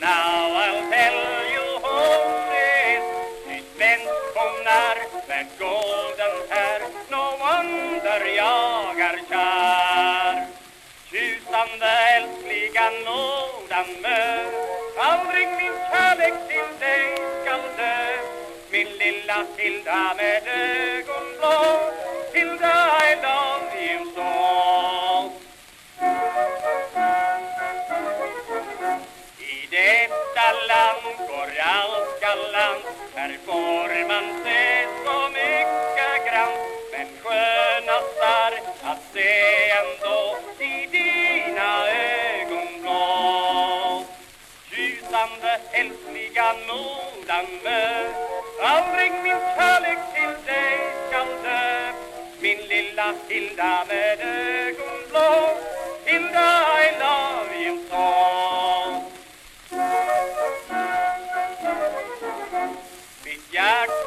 Now I'll tell you who it is. Ett svenskt fångar Värd golden här No wonder jag är kär Tjusande älskliga nådan Nordanmö Aldrig min kärlek till dig skall dö Min lilla Tilda med ögon Halland Här får man se så mycket grann Men skönast är att se ändå i dina ögonblå Tjusande, älskliga Nordamerö Aldrig min kärlek till dig skall dö. Min lilla Hilda med ögon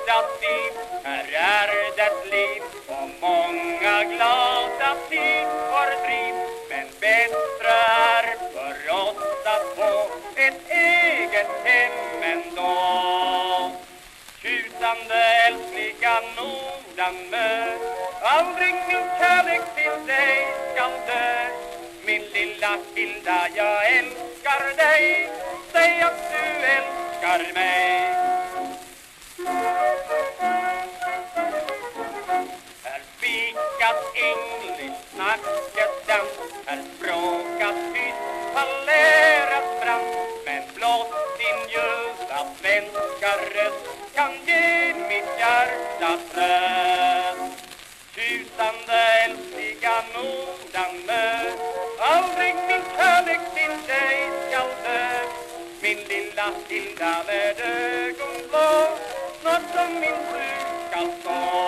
hjärtas här är det liv och många glada tidsfördriv Men bättre är för oss att få ett eget hem ändå. Tjusande älskliga Nordamö Aldrig min kärlek till dig skall dö. Min lilla Hilda, jag älskar dig. Säg att du älskar mig. Snackat English, snackat dans Här språkas tyst, falleras brant Men blott din ljusa svenska röst Kan ge mitt hjärta tröst. Tjusande älskliga Nordamerö Aldrig min kärlek till dig skall dö. Min lilla Hilda med ögonblå Snart som min sjuka sång